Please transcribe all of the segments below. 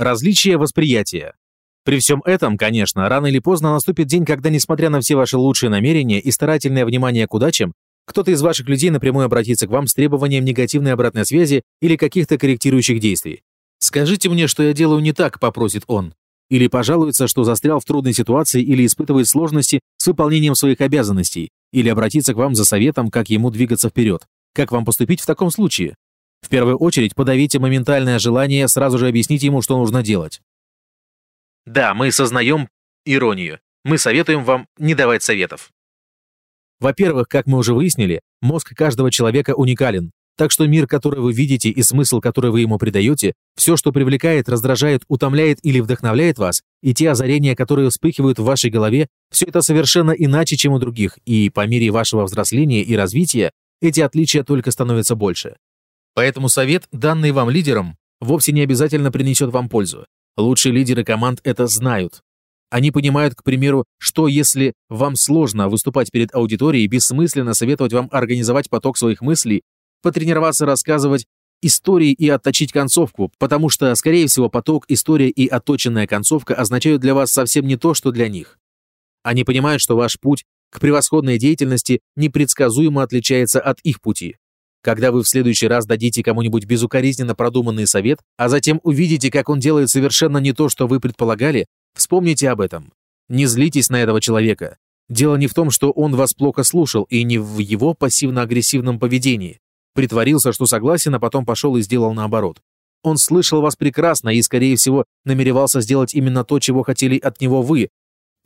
Различие восприятия. При всем этом, конечно, рано или поздно наступит день, когда, несмотря на все ваши лучшие намерения и старательное внимание к удачам, кто-то из ваших людей напрямую обратится к вам с требованием негативной обратной связи или каких-то корректирующих действий. «Скажите мне, что я делаю не так», — попросит он. Или пожалуется, что застрял в трудной ситуации или испытывает сложности с выполнением своих обязанностей, или обратиться к вам за советом, как ему двигаться вперед. Как вам поступить в таком случае? В первую очередь подавите моментальное желание, сразу же объясните ему, что нужно делать. Да, мы сознаем иронию. Мы советуем вам не давать советов. Во-первых, как мы уже выяснили, мозг каждого человека уникален, так что мир, который вы видите и смысл, который вы ему придаете, все, что привлекает, раздражает, утомляет или вдохновляет вас, и те озарения, которые вспыхивают в вашей голове, все это совершенно иначе, чем у других, и по мере вашего взросления и развития эти отличия только становятся больше. Поэтому совет, данный вам лидером, вовсе не обязательно принесет вам пользу. Лучшие лидеры команд это знают. Они понимают, к примеру, что если вам сложно выступать перед аудиторией, бессмысленно советовать вам организовать поток своих мыслей, потренироваться рассказывать истории и отточить концовку, потому что, скорее всего, поток, история и отточенная концовка означают для вас совсем не то, что для них. Они понимают, что ваш путь к превосходной деятельности непредсказуемо отличается от их пути. Когда вы в следующий раз дадите кому-нибудь безукоризненно продуманный совет, а затем увидите, как он делает совершенно не то, что вы предполагали, вспомните об этом. Не злитесь на этого человека. Дело не в том, что он вас плохо слушал, и не в его пассивно-агрессивном поведении. Притворился, что согласен, а потом пошел и сделал наоборот. Он слышал вас прекрасно и, скорее всего, намеревался сделать именно то, чего хотели от него вы.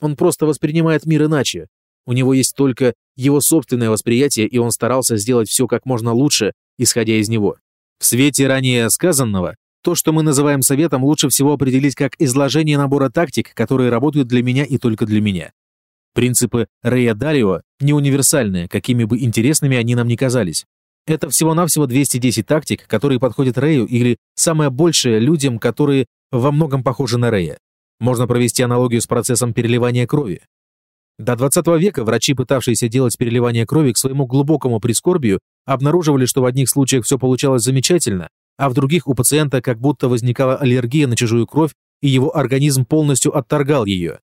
Он просто воспринимает мир иначе. У него есть только его собственное восприятие, и он старался сделать все как можно лучше, исходя из него. В свете ранее сказанного, то, что мы называем советом, лучше всего определить как изложение набора тактик, которые работают для меня и только для меня. Принципы Рэя Далио не универсальные, какими бы интересными они нам ни казались. Это всего-навсего 210 тактик, которые подходят Рэю или самое большее людям, которые во многом похожи на Рэя. Можно провести аналогию с процессом переливания крови. До 20 века врачи, пытавшиеся делать переливание крови к своему глубокому прискорбию, обнаруживали, что в одних случаях все получалось замечательно, а в других у пациента как будто возникала аллергия на чужую кровь, и его организм полностью отторгал ее.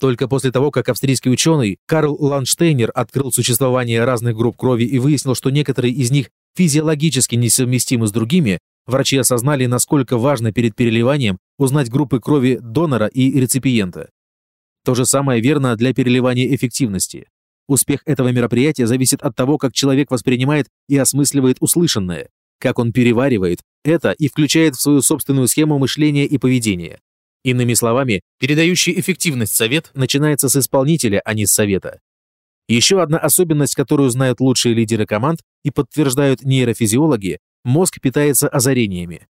Только после того, как австрийский ученый Карл Ланштейнер открыл существование разных групп крови и выяснил, что некоторые из них физиологически несовместимы с другими, врачи осознали, насколько важно перед переливанием узнать группы крови донора и реципиента. То же самое верно для переливания эффективности. Успех этого мероприятия зависит от того, как человек воспринимает и осмысливает услышанное, как он переваривает это и включает в свою собственную схему мышления и поведения. Иными словами, передающий эффективность совет начинается с исполнителя, а не с совета. Еще одна особенность, которую знают лучшие лидеры команд и подтверждают нейрофизиологи, мозг питается озарениями.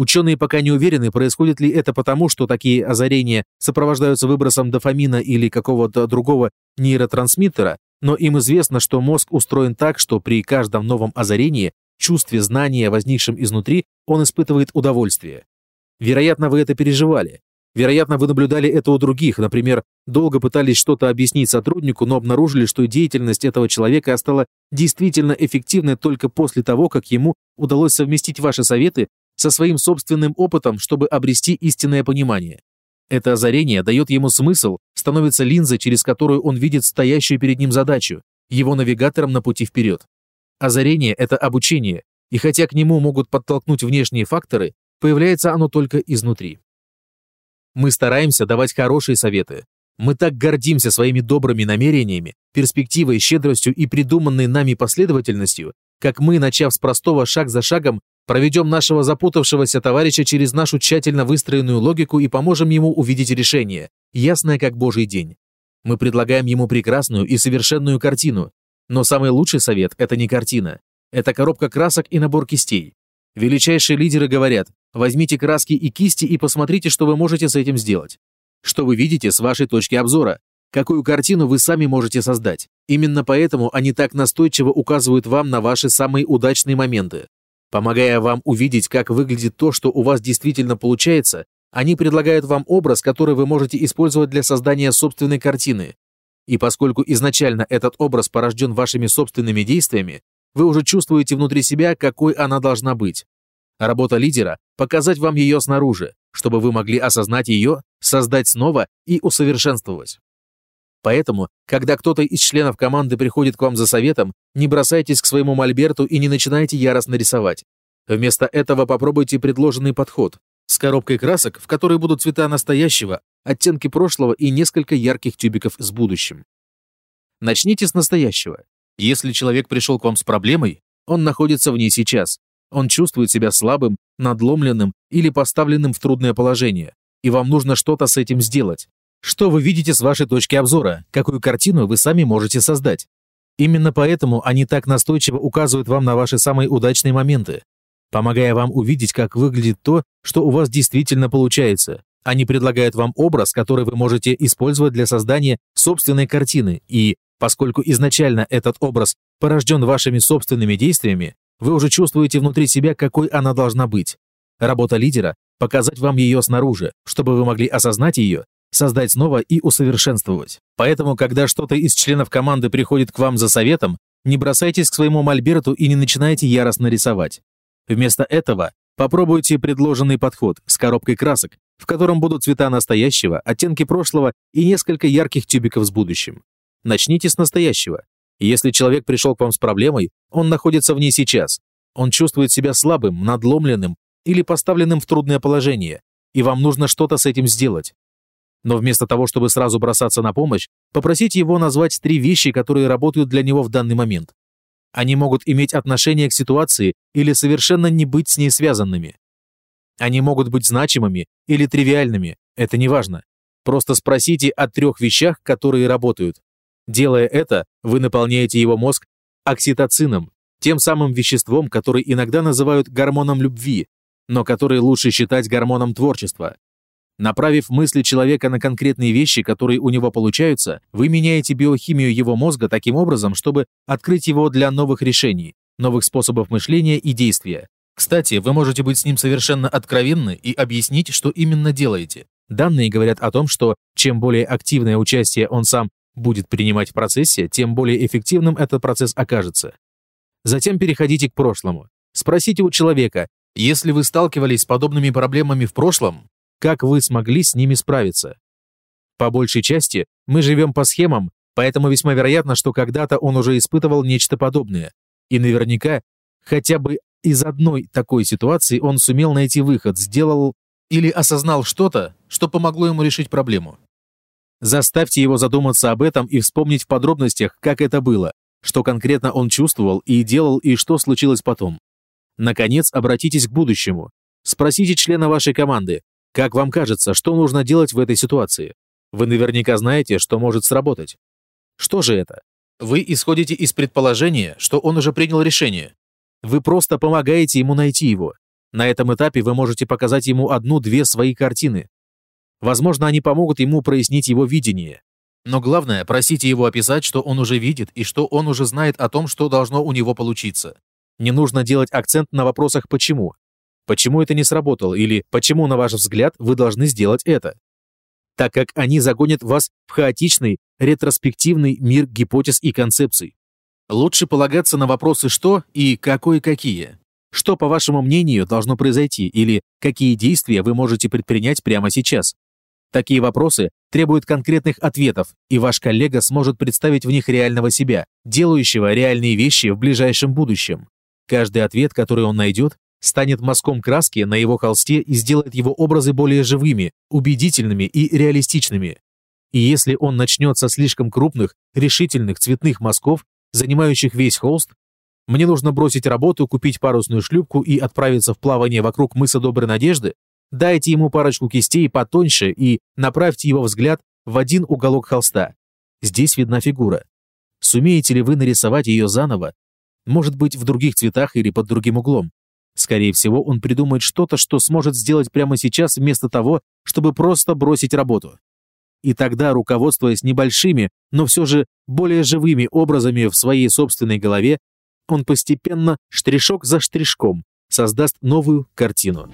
Ученые пока не уверены, происходит ли это потому, что такие озарения сопровождаются выбросом дофамина или какого-то другого нейротрансмиттера, но им известно, что мозг устроен так, что при каждом новом озарении, чувстве знания, возникшем изнутри, он испытывает удовольствие. Вероятно, вы это переживали. Вероятно, вы наблюдали это у других, например, долго пытались что-то объяснить сотруднику, но обнаружили, что деятельность этого человека стала действительно эффективной только после того, как ему удалось совместить ваши советы со своим собственным опытом, чтобы обрести истинное понимание. Это озарение дает ему смысл, становится линзой, через которую он видит стоящую перед ним задачу, его навигатором на пути вперед. Озарение – это обучение, и хотя к нему могут подтолкнуть внешние факторы, появляется оно только изнутри. Мы стараемся давать хорошие советы. Мы так гордимся своими добрыми намерениями, перспективой, щедростью и придуманной нами последовательностью, как мы, начав с простого шаг за шагом, Проведем нашего запутавшегося товарища через нашу тщательно выстроенную логику и поможем ему увидеть решение, ясное как божий день. Мы предлагаем ему прекрасную и совершенную картину. Но самый лучший совет – это не картина. Это коробка красок и набор кистей. Величайшие лидеры говорят, возьмите краски и кисти и посмотрите, что вы можете с этим сделать. Что вы видите с вашей точки обзора. Какую картину вы сами можете создать. Именно поэтому они так настойчиво указывают вам на ваши самые удачные моменты. Помогая вам увидеть, как выглядит то, что у вас действительно получается, они предлагают вам образ, который вы можете использовать для создания собственной картины. И поскольку изначально этот образ порожден вашими собственными действиями, вы уже чувствуете внутри себя, какой она должна быть. Работа лидера – показать вам ее снаружи, чтобы вы могли осознать ее, создать снова и усовершенствовать. Поэтому, когда кто-то из членов команды приходит к вам за советом, не бросайтесь к своему мольберту и не начинайте яростно рисовать. Вместо этого попробуйте предложенный подход с коробкой красок, в которой будут цвета настоящего, оттенки прошлого и несколько ярких тюбиков с будущим. Начните с настоящего. Если человек пришел к вам с проблемой, он находится в ней сейчас. Он чувствует себя слабым, надломленным или поставленным в трудное положение, и вам нужно что-то с этим сделать. Что вы видите с вашей точки обзора? Какую картину вы сами можете создать? Именно поэтому они так настойчиво указывают вам на ваши самые удачные моменты, помогая вам увидеть, как выглядит то, что у вас действительно получается. Они предлагают вам образ, который вы можете использовать для создания собственной картины, и, поскольку изначально этот образ порожден вашими собственными действиями, вы уже чувствуете внутри себя, какой она должна быть. Работа лидера – показать вам ее снаружи, чтобы вы могли осознать ее создать снова и усовершенствовать. Поэтому, когда что-то из членов команды приходит к вам за советом, не бросайтесь к своему мольберту и не начинайте яростно рисовать. Вместо этого попробуйте предложенный подход с коробкой красок, в котором будут цвета настоящего, оттенки прошлого и несколько ярких тюбиков с будущим. Начните с настоящего. Если человек пришел к вам с проблемой, он находится в ней сейчас. Он чувствует себя слабым, надломленным или поставленным в трудное положение, и вам нужно что-то с этим сделать. Но вместо того, чтобы сразу бросаться на помощь, попросите его назвать три вещи, которые работают для него в данный момент. Они могут иметь отношение к ситуации или совершенно не быть с ней связанными. Они могут быть значимыми или тривиальными, это не важно. Просто спросите о трех вещах, которые работают. Делая это, вы наполняете его мозг окситоцином, тем самым веществом, который иногда называют гормоном любви, но который лучше считать гормоном творчества. Направив мысли человека на конкретные вещи, которые у него получаются, вы меняете биохимию его мозга таким образом, чтобы открыть его для новых решений, новых способов мышления и действия. Кстати, вы можете быть с ним совершенно откровенны и объяснить, что именно делаете. Данные говорят о том, что чем более активное участие он сам будет принимать в процессе, тем более эффективным этот процесс окажется. Затем переходите к прошлому. Спросите у человека, если вы сталкивались с подобными проблемами в прошлом, как вы смогли с ними справиться. По большей части мы живем по схемам, поэтому весьма вероятно, что когда-то он уже испытывал нечто подобное. И наверняка хотя бы из одной такой ситуации он сумел найти выход, сделал или осознал что-то, что помогло ему решить проблему. Заставьте его задуматься об этом и вспомнить в подробностях, как это было, что конкретно он чувствовал и делал, и что случилось потом. Наконец, обратитесь к будущему. Спросите члена вашей команды, как вам кажется, что нужно делать в этой ситуации? Вы наверняка знаете, что может сработать. Что же это? Вы исходите из предположения, что он уже принял решение. Вы просто помогаете ему найти его. На этом этапе вы можете показать ему одну-две свои картины. Возможно, они помогут ему прояснить его видение. Но главное, просите его описать, что он уже видит и что он уже знает о том, что должно у него получиться. Не нужно делать акцент на вопросах «почему», Почему это не сработало или почему, на ваш взгляд, вы должны сделать это? Так как они загонят вас в хаотичный, ретроспективный мир гипотез и концепций. Лучше полагаться на вопросы «что» и «какое какие». Что, по вашему мнению, должно произойти или какие действия вы можете предпринять прямо сейчас? Такие вопросы требуют конкретных ответов, и ваш коллега сможет представить в них реального себя, делающего реальные вещи в ближайшем будущем. Каждый ответ, который он найдет, станет мазком краски на его холсте и сделает его образы более живыми, убедительными и реалистичными. И если он начнет со слишком крупных, решительных цветных мазков, занимающих весь холст, мне нужно бросить работу, купить парусную шлюпку и отправиться в плавание вокруг мыса Доброй Надежды, дайте ему парочку кистей потоньше и направьте его взгляд в один уголок холста. Здесь видна фигура. Сумеете ли вы нарисовать ее заново? Может быть, в других цветах или под другим углом? Скорее всего, он придумает что-то, что сможет сделать прямо сейчас вместо того, чтобы просто бросить работу. И тогда, руководствуясь небольшими, но все же более живыми образами в своей собственной голове, он постепенно, штришок за штришком, создаст новую картину.